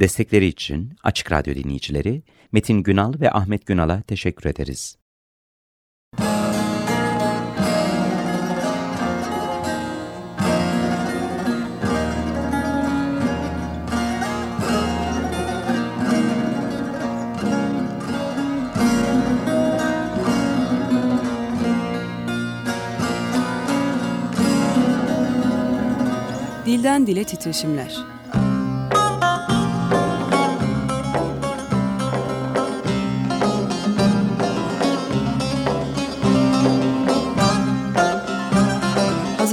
Destekleri için Açık Radyo dinleyicileri Metin Günal ve Ahmet Günal'a teşekkür ederiz. Dilden Dile Titreşimler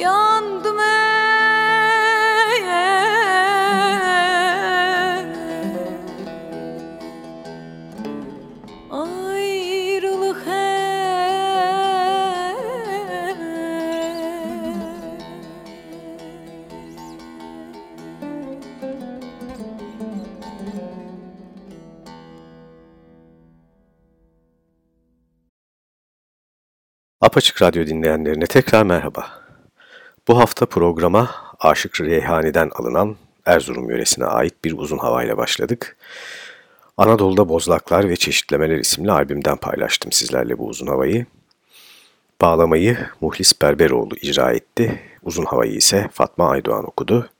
Yandım ey. Ayrılık Apaçık Radyo dinleyenlerine tekrar merhaba. Bu hafta programa Aşık Reyhani'den alınan Erzurum yöresine ait bir uzun havayla başladık. Anadolu'da Bozlaklar ve Çeşitlemeler isimli albümden paylaştım sizlerle bu uzun havayı. Bağlamayı Muhlis Berberoğlu icra etti. Uzun havayı ise Fatma Aydoğan okudu.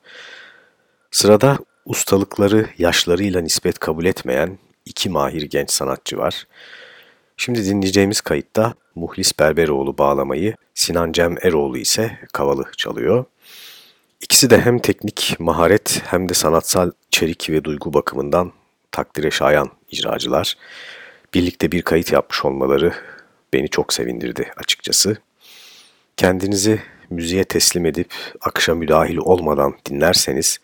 Sırada ustalıkları yaşlarıyla nispet kabul etmeyen iki mahir genç sanatçı var. Şimdi dinleyeceğimiz kayıtta Muhlis Berberoğlu bağlamayı, Sinan Cem Eroğlu ise kavalı çalıyor. İkisi de hem teknik maharet hem de sanatsal içerik ve duygu bakımından takdire şayan icracılar. Birlikte bir kayıt yapmış olmaları beni çok sevindirdi açıkçası. Kendinizi müziğe teslim edip akışa müdahil olmadan dinlerseniz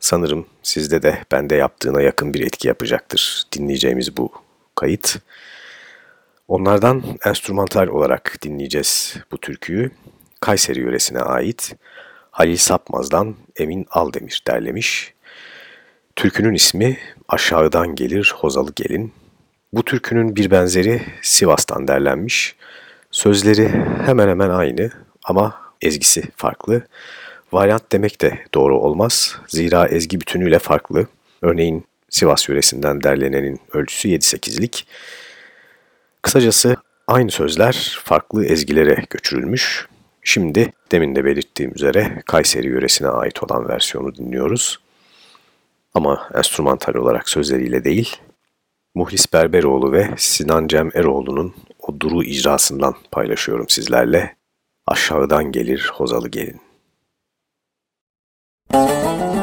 sanırım sizde de bende yaptığına yakın bir etki yapacaktır dinleyeceğimiz bu kayıt. Onlardan enstrümantal olarak dinleyeceğiz bu türküyü. Kayseri yöresine ait Halil Sapmaz'dan Emin Aldemir derlemiş. Türkünün ismi Aşağıdan Gelir Hozalı Gelin. Bu türkünün bir benzeri Sivas'tan derlenmiş. Sözleri hemen hemen aynı ama ezgisi farklı. Varyant demek de doğru olmaz. Zira ezgi bütünüyle farklı. Örneğin Sivas yöresinden derlenenin ölçüsü 7-8'lik. Kısacası aynı sözler farklı ezgilere göçürülmüş. Şimdi demin de belirttiğim üzere Kayseri yöresine ait olan versiyonu dinliyoruz. Ama enstrümantal olarak sözleriyle değil, Muhlis Berberoğlu ve Sinan Cem Eroğlu'nun o duru icrasından paylaşıyorum sizlerle. Aşağıdan gelir hozalı gelin. Müzik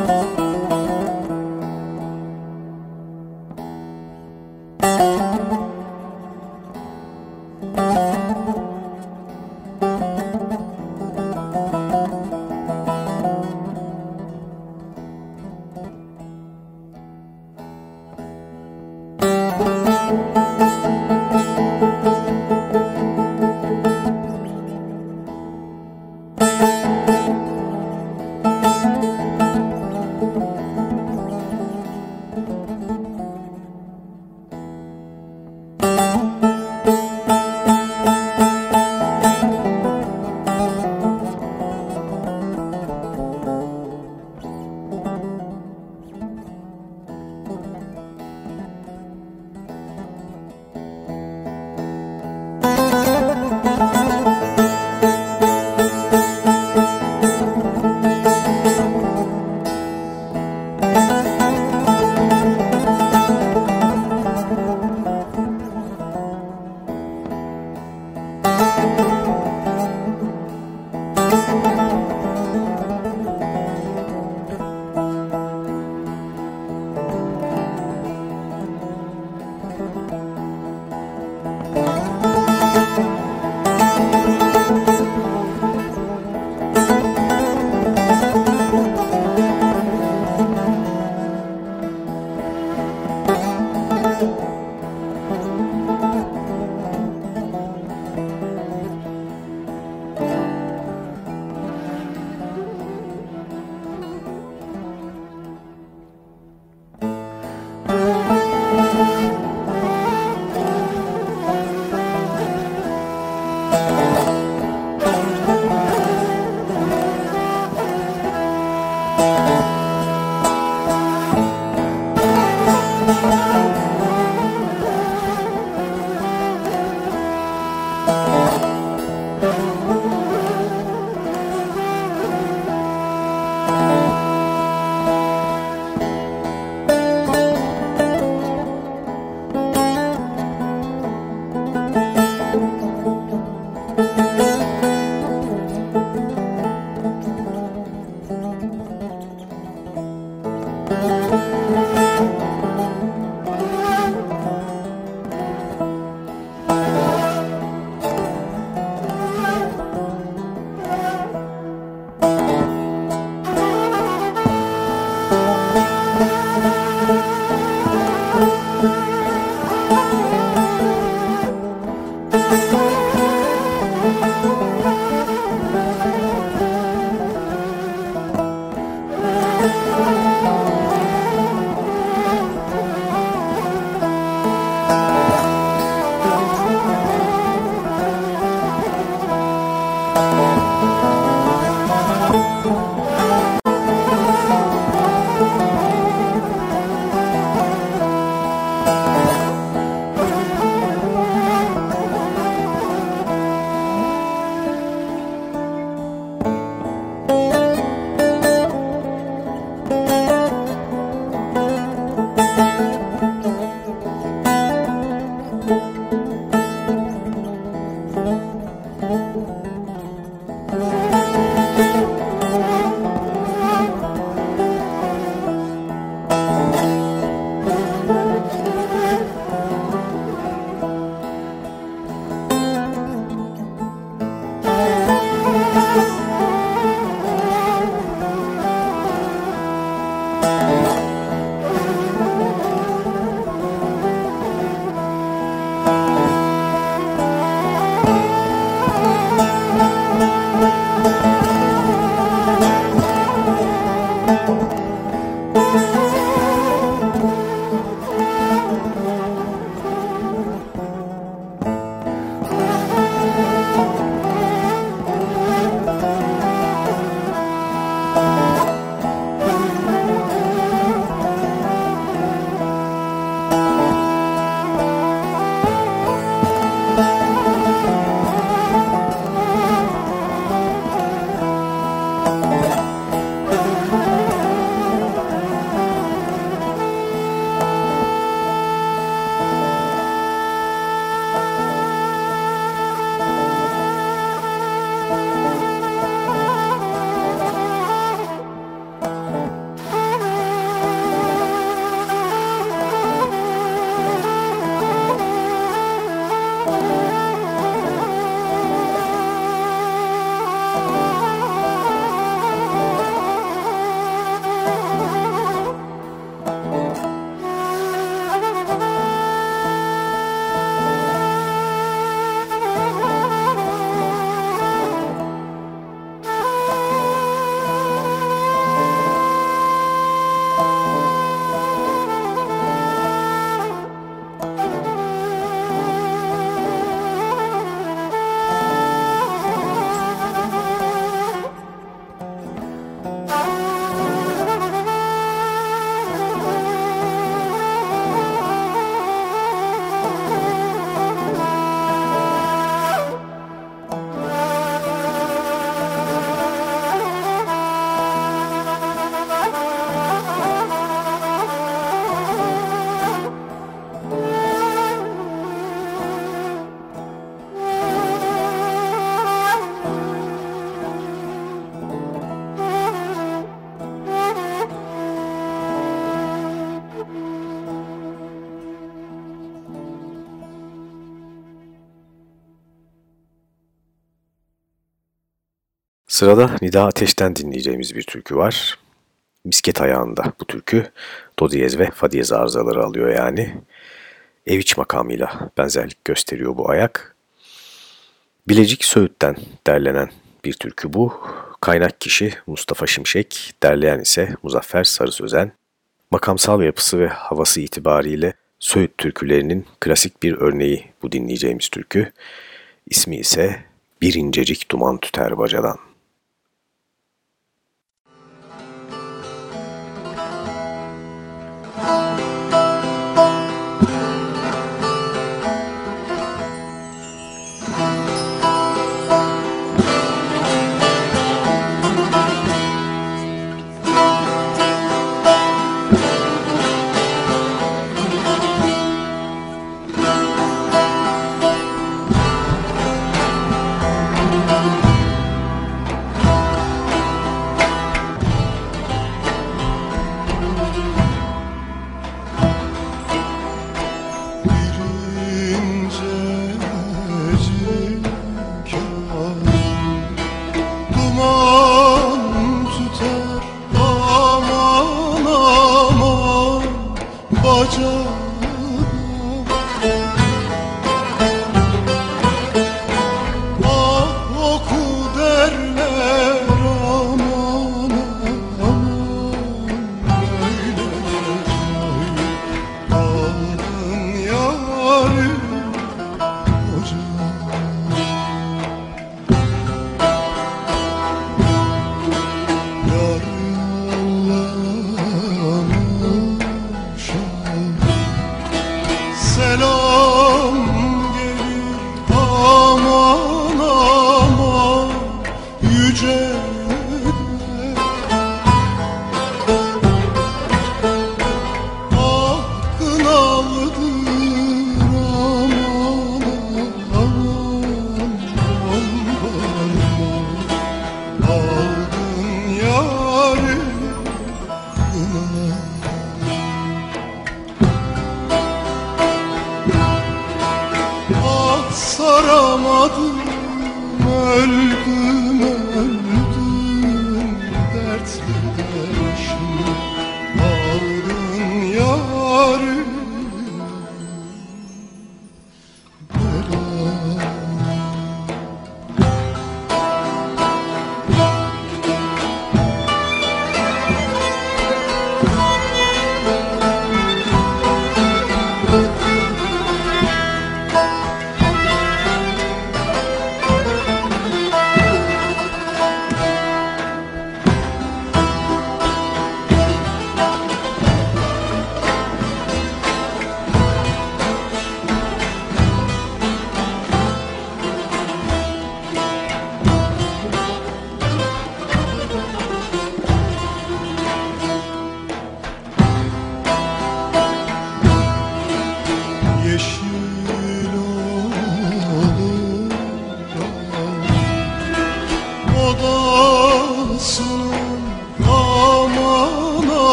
Sırada Nida Ateş'ten dinleyeceğimiz bir türkü var. Misket ayağında bu türkü. Do diyez ve fa diyez arızaları alıyor yani. Eviç makamıyla benzerlik gösteriyor bu ayak. Bilecik Söğüt'ten derlenen bir türkü bu. Kaynak kişi Mustafa Şimşek, derleyen ise Muzaffer Sarı Sözen. Makamsal yapısı ve havası itibariyle Söğüt türkülerinin klasik bir örneği bu dinleyeceğimiz türkü. İsmi ise Bir incecik duman tüter bacadan.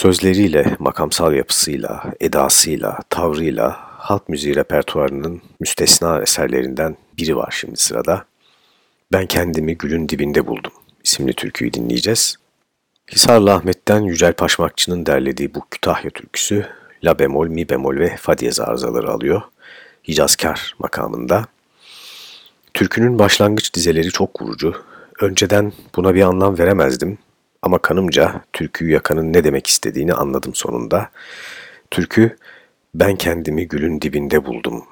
Sözleriyle, makamsal yapısıyla, edasıyla, tavrıyla halk müziği repertuarının müstesna eserlerinden biri var şimdi sırada. Ben kendimi gülün dibinde buldum isimli türküyü dinleyeceğiz. Hisarlı Ahmet'ten Yücel Paşmakçı'nın derlediği bu Kütahya türküsü La bemol, Mi bemol ve Fa diyez arızaları alıyor. Hicazkar makamında. Türkünün başlangıç dizeleri çok vurucu. Önceden buna bir anlam veremezdim ama kanımca türküyü yakanın ne demek istediğini anladım sonunda. Türkü, ben kendimi gülün dibinde buldum.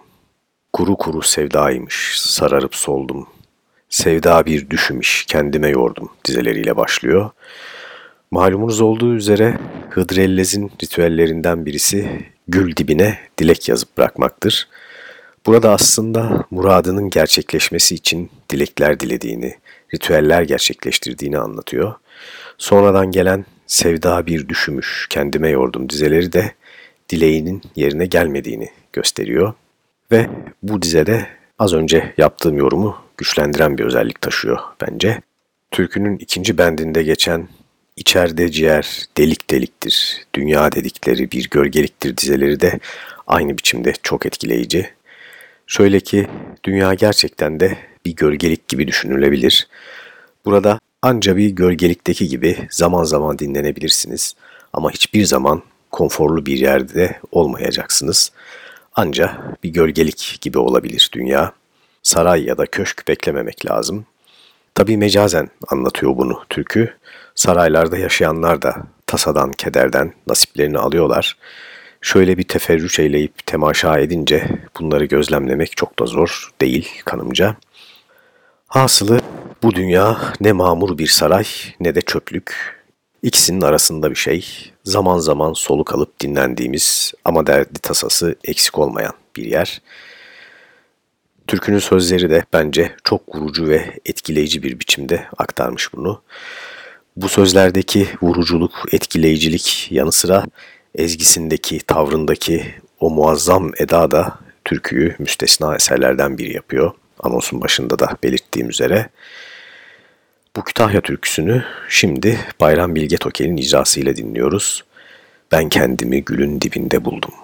Kuru kuru sevdaymış, sararıp soldum. Sevda bir düşümüş, kendime yordum dizeleriyle başlıyor. Malumunuz olduğu üzere Hıdrellez'in ritüellerinden birisi gül dibine dilek yazıp bırakmaktır. Burada aslında muradının gerçekleşmesi için dilekler dilediğini, ritüeller gerçekleştirdiğini anlatıyor. Sonradan gelen sevda bir düşümüş, kendime yordum dizeleri de dileğinin yerine gelmediğini gösteriyor. Ve bu dizede az önce yaptığım yorumu güçlendiren bir özellik taşıyor bence. Türkünün ikinci bendinde geçen içeride ciğer delik deliktir, dünya dedikleri bir gölgeliktir dizeleri de aynı biçimde çok etkileyici. Şöyle ki dünya gerçekten de bir gölgelik gibi düşünülebilir. Burada anca bir gölgelikteki gibi zaman zaman dinlenebilirsiniz ama hiçbir zaman konforlu bir yerde olmayacaksınız. Anca bir gölgelik gibi olabilir dünya. Saray ya da köşk beklememek lazım. Tabi mecazen anlatıyor bunu türkü. Saraylarda yaşayanlar da tasadan, kederden nasiplerini alıyorlar. Şöyle bir teferrüç eyleyip temaşa edince bunları gözlemlemek çok da zor değil kanımca. Hasılı bu dünya ne mamur bir saray ne de çöplük. İkisinin arasında bir şey, zaman zaman soluk alıp dinlendiğimiz ama derdi tasası eksik olmayan bir yer. Türkünün sözleri de bence çok vurucu ve etkileyici bir biçimde aktarmış bunu. Bu sözlerdeki vuruculuk, etkileyicilik yanı sıra ezgisindeki, tavrındaki o muazzam eda da türküyü müstesna eserlerden biri yapıyor. Anonsun başında da belirttiğim üzere. Bu Kütahya türküsünü şimdi Bayram Bilge Tokel'in icrasıyla dinliyoruz. Ben kendimi gülün dibinde buldum.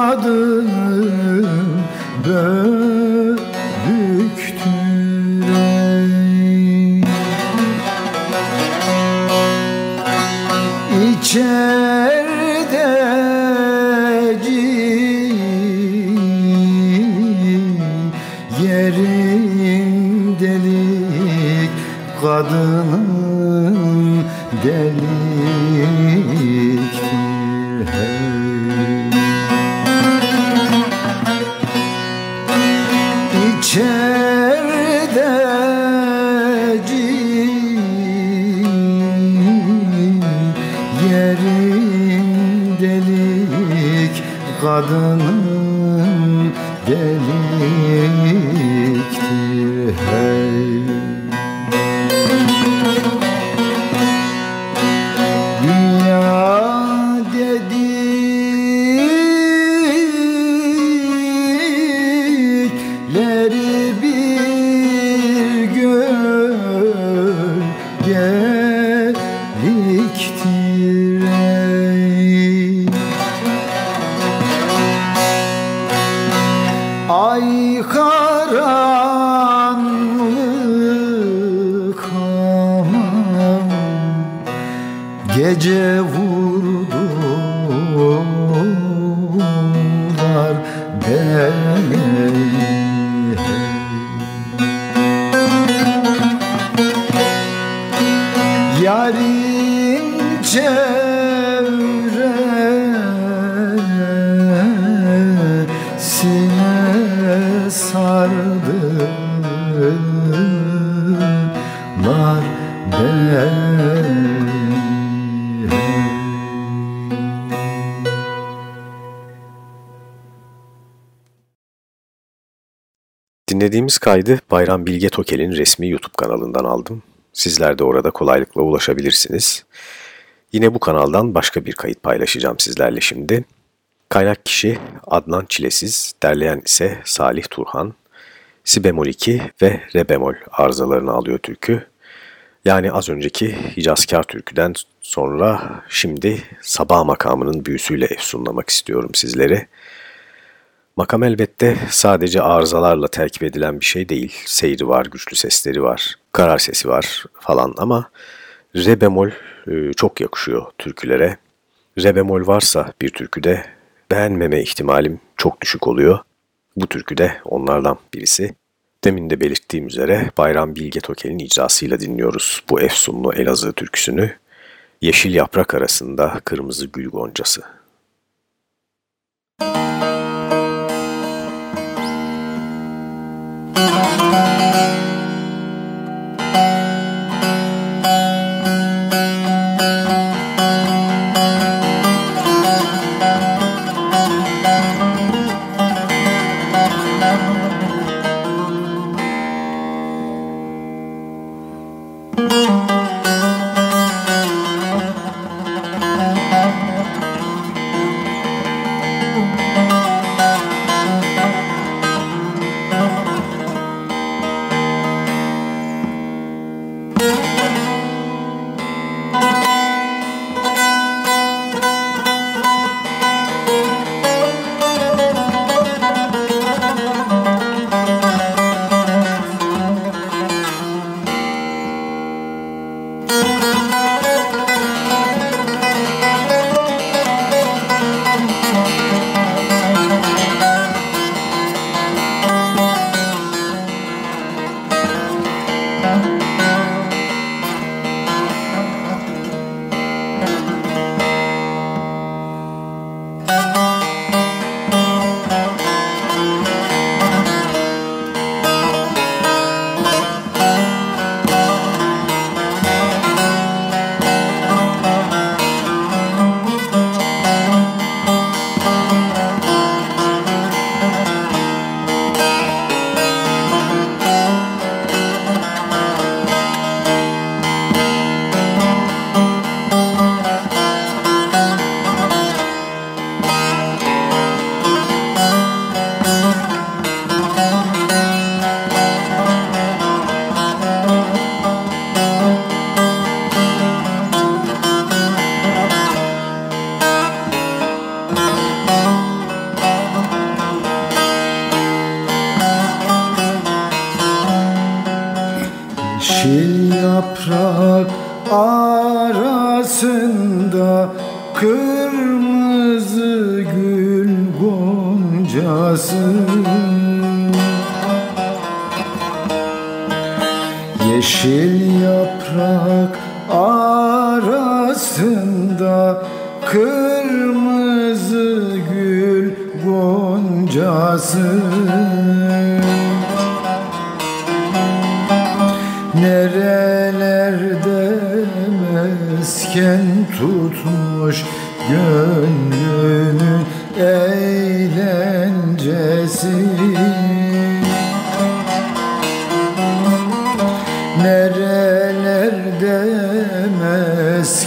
yaşadım böyle çevresine sardılar beni Dinlediğimiz kaydı Bayram Bilge Tokel'in resmi YouTube kanalından aldım. Sizler de orada kolaylıkla ulaşabilirsiniz. Yine bu kanaldan başka bir kayıt paylaşacağım sizlerle şimdi. Kaynak kişi Adnan Çilesiz, derleyen ise Salih Turhan. Si bemol 2 ve re bemol arızalarını alıyor türkü. Yani az önceki Hicazkar türküden sonra şimdi sabah makamının büyüsüyle efsunlamak istiyorum sizlere. Makam elbette sadece arızalarla terkip edilen bir şey değil. Seyri var, güçlü sesleri var, karar sesi var falan ama re bemol e, çok yakışıyor türkülere. Re bemol varsa bir türküde beğenmeme ihtimalim çok düşük oluyor. Bu türkü de onlardan birisi. Demin de belirttiğim üzere Bayram Bilge Tokel'in icrasıyla dinliyoruz bu efsunlu Elazığ türküsünü. Yeşil yaprak arasında kırmızı gül goncası. Yeşil yaprak arasında Kırmızı gül goncası. Nerelerde mesken tutmuş gönlüm?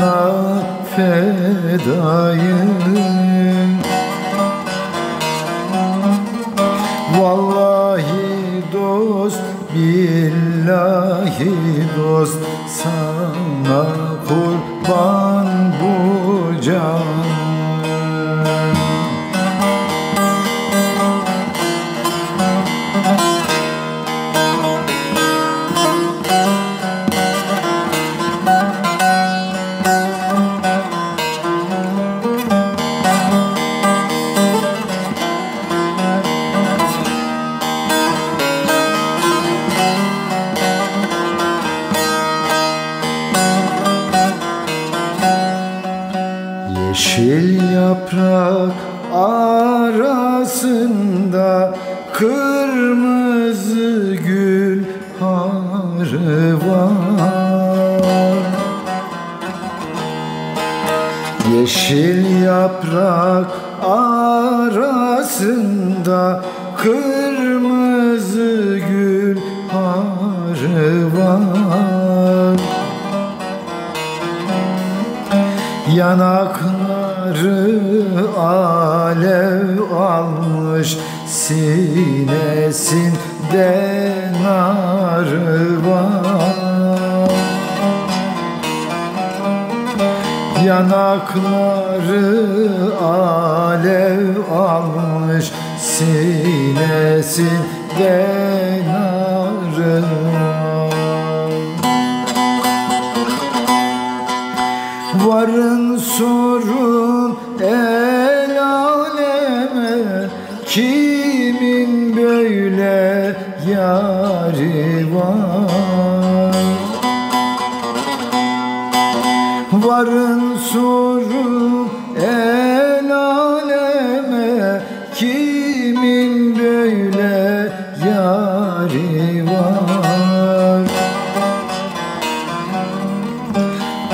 yoluna fedayım Vallahi dost, billahi dost Sana kurban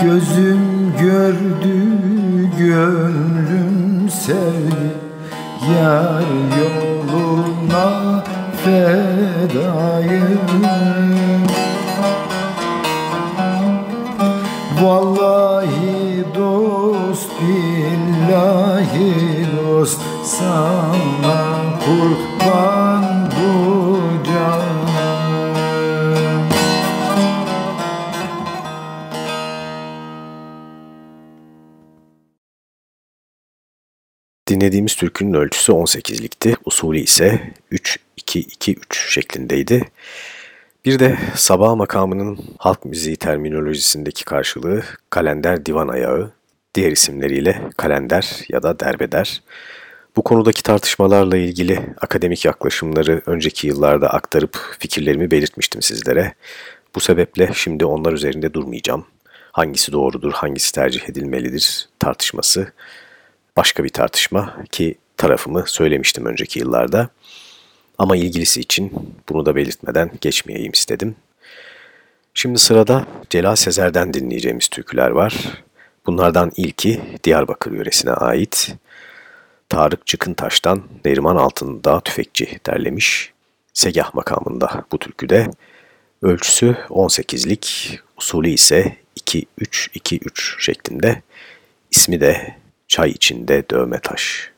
Gözüm gördü gönlüm sevdi Yar yoluna fedayım. Vallahi dost billahi dost Sana kurban Dinlediğimiz türkünün ölçüsü 18'likti, usulü ise 3-2-2-3 şeklindeydi. Bir de sabah makamının halk müziği terminolojisindeki karşılığı kalender divan ayağı, diğer isimleriyle kalender ya da derbeder. Bu konudaki tartışmalarla ilgili akademik yaklaşımları önceki yıllarda aktarıp fikirlerimi belirtmiştim sizlere. Bu sebeple şimdi onlar üzerinde durmayacağım. Hangisi doğrudur, hangisi tercih edilmelidir tartışması başka bir tartışma ki tarafımı söylemiştim önceki yıllarda. Ama ilgilisi için bunu da belirtmeden geçmeyeyim istedim. Şimdi sırada Celal Sezer'den dinleyeceğimiz türküler var. Bunlardan ilki Diyarbakır yöresine ait. Tarık Çıkıntaş'tan Neriman Altındağ Tüfekçi derlemiş. Segah makamında bu türküde. Ölçüsü 18'lik, usulü ise 2-3-2-3 şeklinde. İsmi de Çay içinde dövme taş.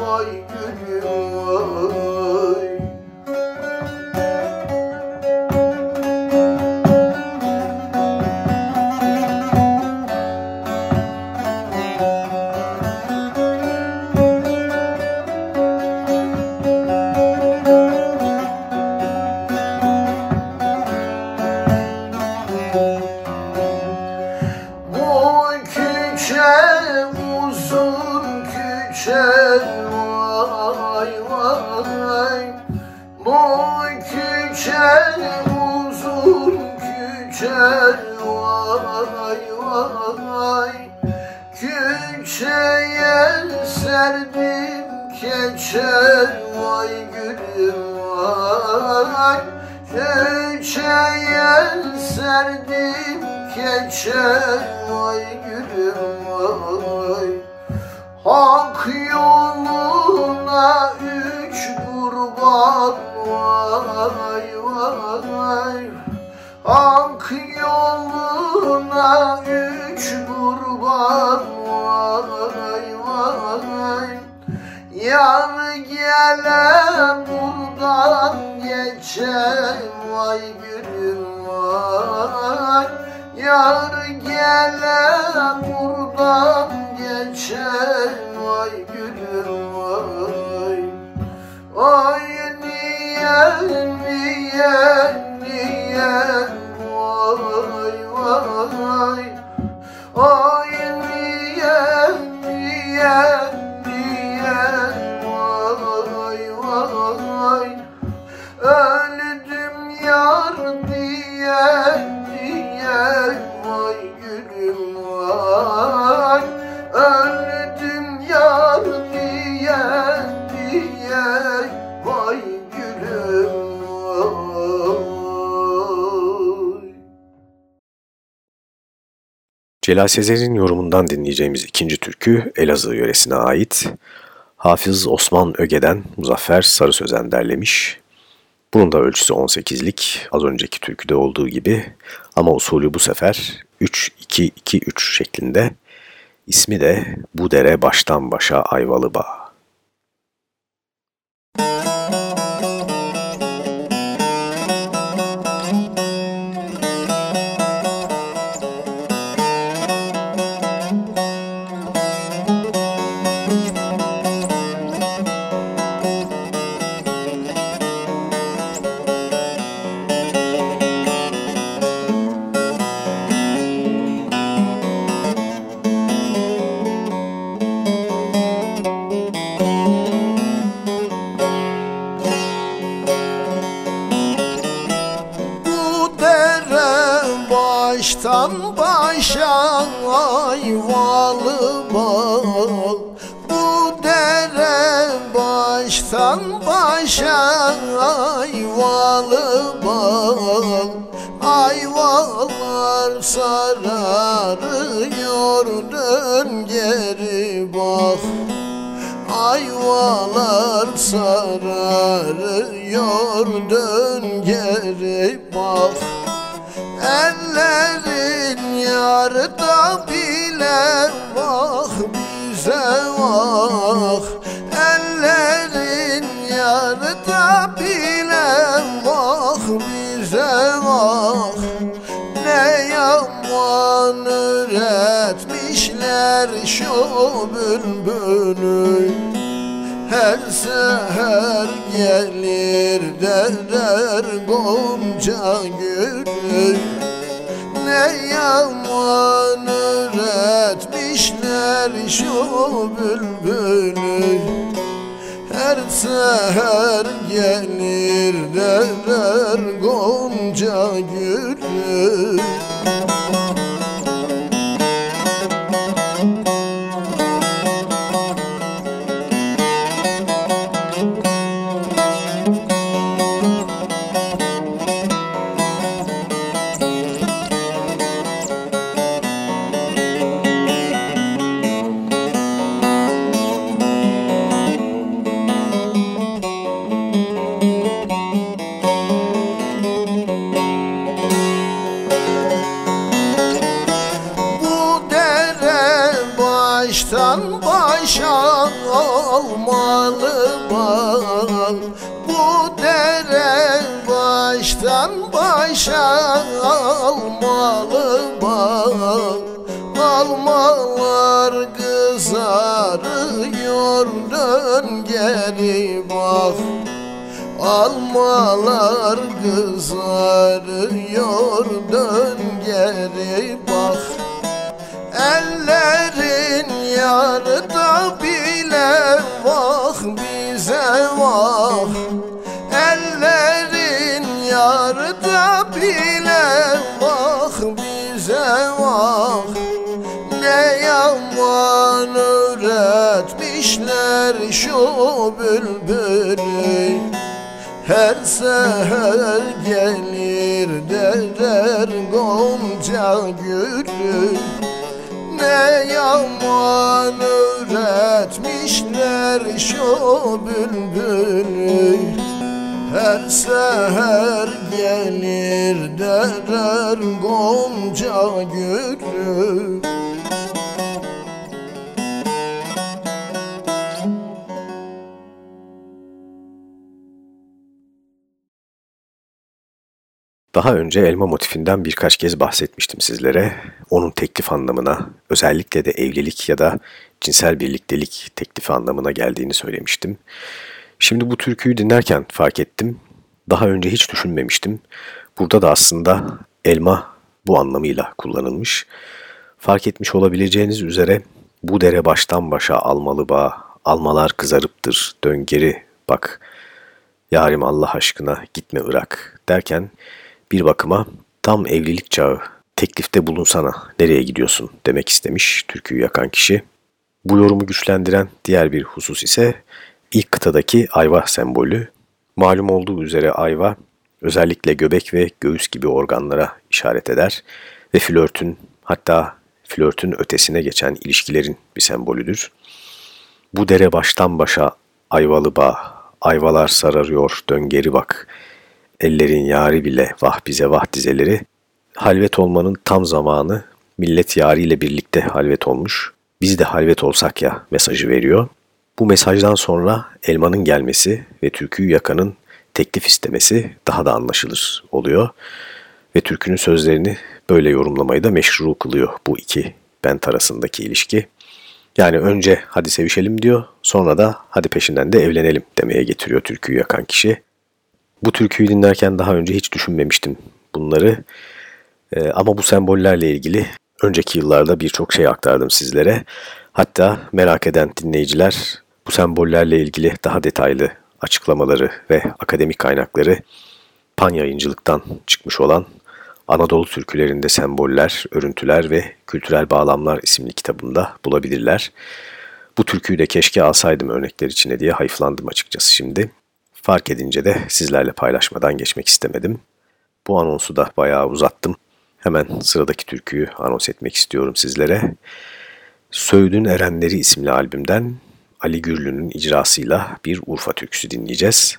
vay günüm. vay Celal Sezer'in yorumundan dinleyeceğimiz ikinci türkü Elazığ yöresine ait. Hafız Osman Öge'den Muzaffer Sarı Sözen derlemiş. Bunun da ölçüsü 18'lik az önceki türküde olduğu gibi ama usulü bu sefer 3-2-2-3 şeklinde. İsmi de Bu Dere Baştan Başa Ayvalı Bağ. Ayvalı bağ Ayvalar sararıyor. Dön geri bak Ayvalar sararıyor. Dön geri bak. Ellerin yarda bile bak bize bak yarda bile bak bize bak Ne yaman üretmişler şu bülbülü. Her seher gelir derer gonca gülü. Ne yaman üretmişler şu bülbülü Her seher gelir derer gonca gülü başa almalı bal Almalar kızarıyor dön geri bak. Almalar kızarıyor dön geri bak. Ellerin işler şu bülbülü Her seher gelir derer gonca gülü. Ne yaman üretmişler şu bülbülü. Her seher gelir derer gonca gülü Daha önce elma motifinden birkaç kez bahsetmiştim sizlere. Onun teklif anlamına, özellikle de evlilik ya da cinsel birliktelik teklifi anlamına geldiğini söylemiştim. Şimdi bu türküyü dinlerken fark ettim. Daha önce hiç düşünmemiştim. Burada da aslında elma bu anlamıyla kullanılmış. Fark etmiş olabileceğiniz üzere bu dere baştan başa almalı bağ, almalar kızarıptır, dön geri bak, yarim Allah aşkına gitme Irak derken bir bakıma tam evlilik çağı, teklifte bulunsana, nereye gidiyorsun demek istemiş türküyü yakan kişi. Bu yorumu güçlendiren diğer bir husus ise ilk kıtadaki ayva sembolü. Malum olduğu üzere ayva özellikle göbek ve göğüs gibi organlara işaret eder ve flörtün hatta flörtün ötesine geçen ilişkilerin bir sembolüdür. Bu dere baştan başa ayvalı bağ, ayvalar sararıyor dön geri bak, ellerin yari bile vah bize vah dizeleri, halvet olmanın tam zamanı millet yariyle birlikte halvet olmuş, biz de halvet olsak ya mesajı veriyor. Bu mesajdan sonra elmanın gelmesi ve türküyü yakanın teklif istemesi daha da anlaşılır oluyor. Ve türkünün sözlerini böyle yorumlamayı da meşru kılıyor bu iki bent arasındaki ilişki. Yani önce hadi sevişelim diyor, sonra da hadi peşinden de evlenelim demeye getiriyor türküyü yakan kişi. Bu türküyü dinlerken daha önce hiç düşünmemiştim bunları. Ee, ama bu sembollerle ilgili önceki yıllarda birçok şey aktardım sizlere. Hatta merak eden dinleyiciler bu sembollerle ilgili daha detaylı açıklamaları ve akademik kaynakları Pan yayıncılıktan çıkmış olan Anadolu türkülerinde semboller, örüntüler ve kültürel bağlamlar isimli kitabında bulabilirler. Bu türküyü de keşke alsaydım örnekler içine diye hayıflandım açıkçası şimdi. Fark edince de sizlerle paylaşmadan geçmek istemedim. Bu anonsu da bayağı uzattım. Hemen sıradaki türküyü anons etmek istiyorum sizlere. Söğüdün Erenleri isimli albümden Ali Gürlü'nün icrasıyla bir Urfa türküsü dinleyeceğiz.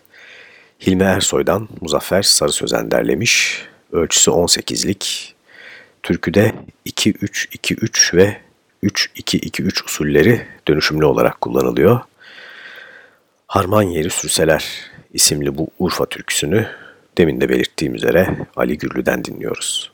Hilmi Ersoy'dan Muzaffer Sarı Sözen derlemiş. Ölçüsü 18'lik. Türküde 2-3-2-3 ve 3-2-2-3 usulleri dönüşümlü olarak kullanılıyor. Harman Yeri Sürseler isimli bu Urfa türküsünü demin de belirttiğim üzere Ali Gürlü'den dinliyoruz.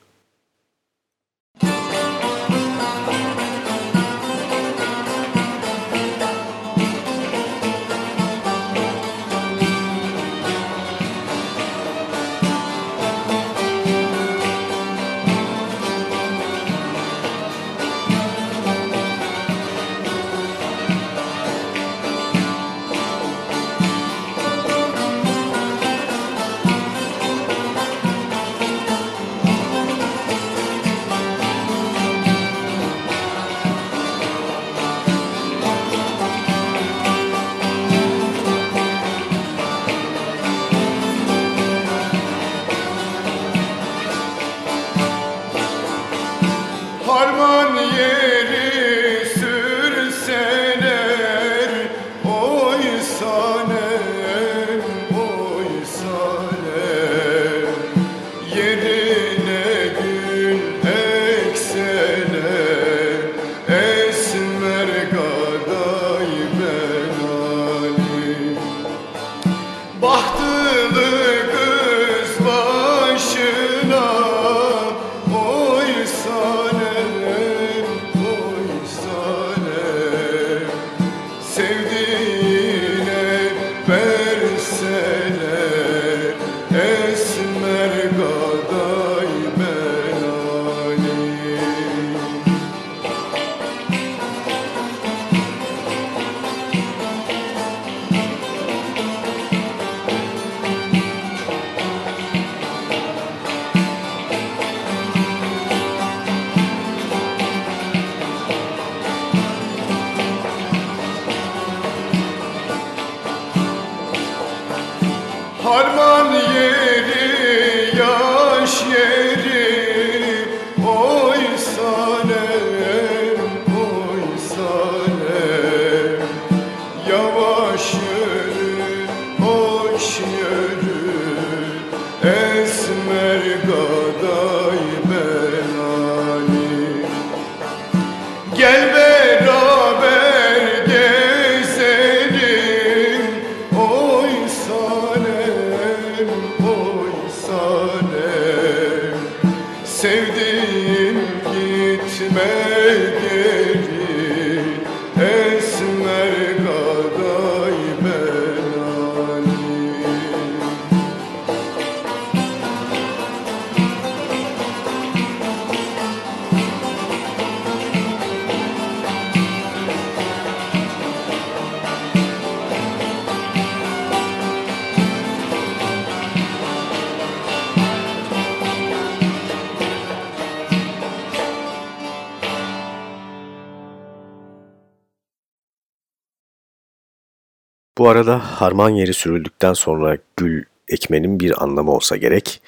Arada harman yeri sürüldükten sonra gül ekmenin bir anlamı olsa gerek.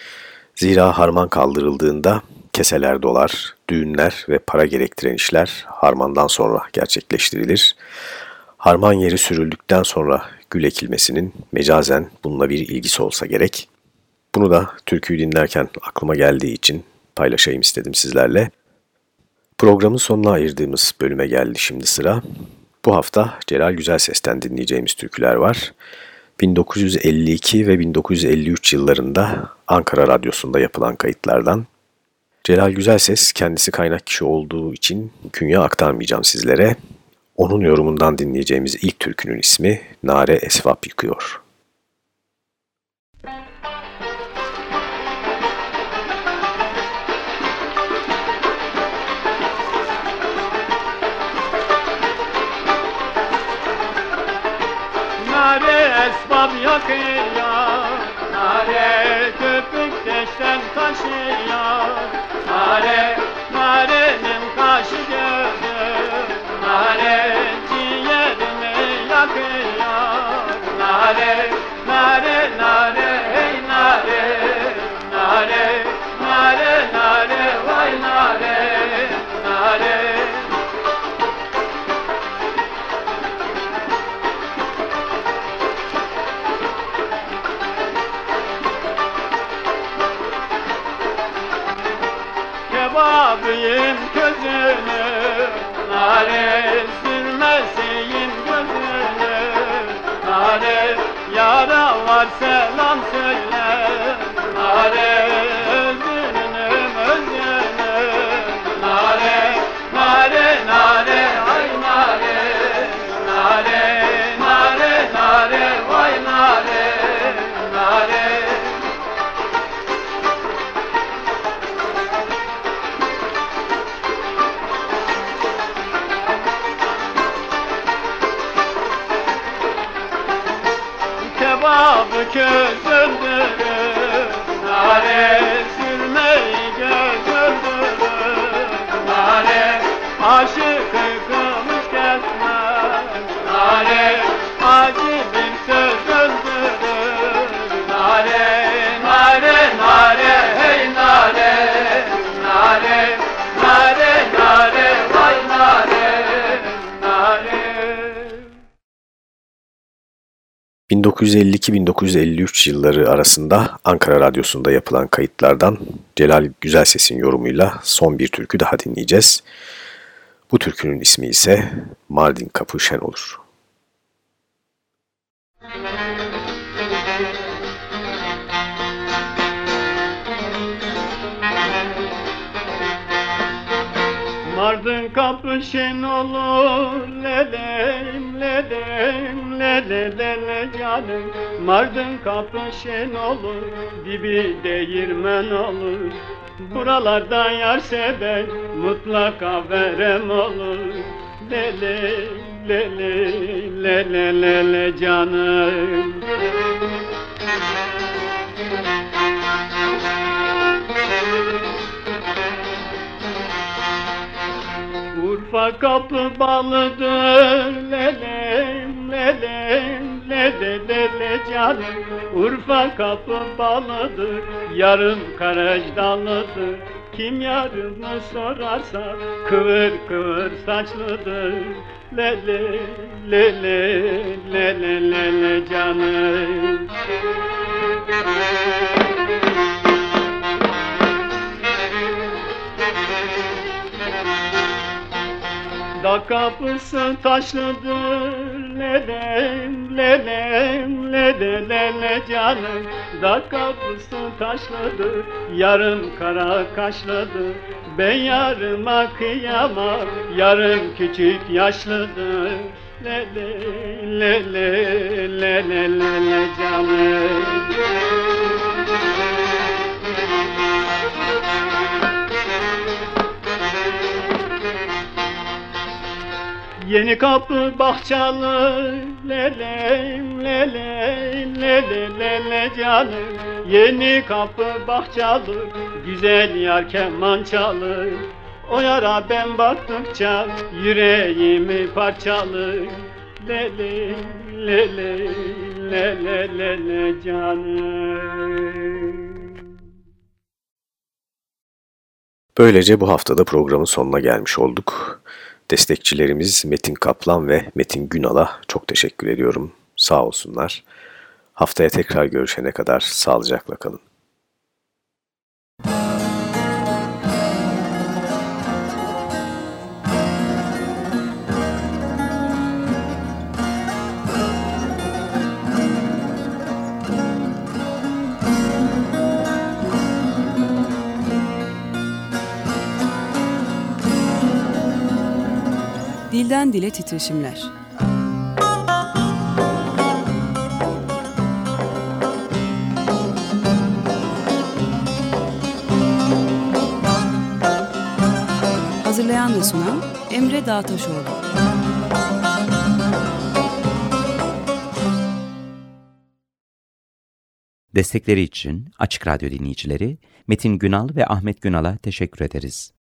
Zira harman kaldırıldığında keseler dolar, düğünler ve para gerektiren işler harmandan sonra gerçekleştirilir. Harman yeri sürüldükten sonra gül ekilmesinin mecazen bununla bir ilgisi olsa gerek. Bunu da türküyü dinlerken aklıma geldiği için paylaşayım istedim sizlerle. Programın sonuna ayırdığımız bölüme geldi şimdi sıra. Bu hafta Celal Güzelses'ten dinleyeceğimiz türküler var. 1952 ve 1953 yıllarında Ankara Radyosu'nda yapılan kayıtlardan. Celal Güzelses kendisi kaynak kişi olduğu için künye aktarmayacağım sizlere. Onun yorumundan dinleyeceğimiz ilk türkünün ismi Nare Esvap Yıkıyor. Esbab yakıyor Nare köpük teşten taşıyor Nare, narenin kaşı gözü Nare ciğerimi yakıyor. Nare, nare, nare yara var selam söyle. Nare kebabı köz Nare 1952-1953 yılları arasında Ankara Radyosu'nda yapılan kayıtlardan Celal Güzelses'in yorumuyla son bir türkü daha dinleyeceğiz. Bu türkünün ismi ise Mardin Kapı Şen olur. Mardın kapı şen olur lelem lele lele canım Mardın kapı şen olur dibi değirmen olur Buralarda yar sever mutlaka verem olur Lele lele lele lele canım Urfa kapı balıdır lelem lelem lele lele canım Urfa kapı balıdır yarım karaj dalıdır Kim yarımı sorarsa kıvır kıvır saçlıdır Lele lele lele lele canım Da kapısı taşlıdır lelem lelem lele lele canım. Da kapısı taşlıdır yarım kara kaşlıdır Ben yarıma kıyamam yarım küçük yaşlıdır Lele lele lele lele canım Yeni kapı bahçalı lelem lele lele lele canım Yeni kapı bahçalı güzel yar keman çalır O yara ben baktıkça yüreğimi parçalı Lele lele lele lele canım Böylece bu haftada programın sonuna gelmiş olduk. Destekçilerimiz Metin Kaplan ve Metin Günal'a çok teşekkür ediyorum. Sağ olsunlar. Haftaya tekrar görüşene kadar sağlıcakla kalın. Dilden dile titreşimler. Hazırlayan ve sunan Emre Dağtaşoğlu. Destekleri için Açık Radyo dinleyicileri Metin Günal ve Ahmet Günal'a teşekkür ederiz.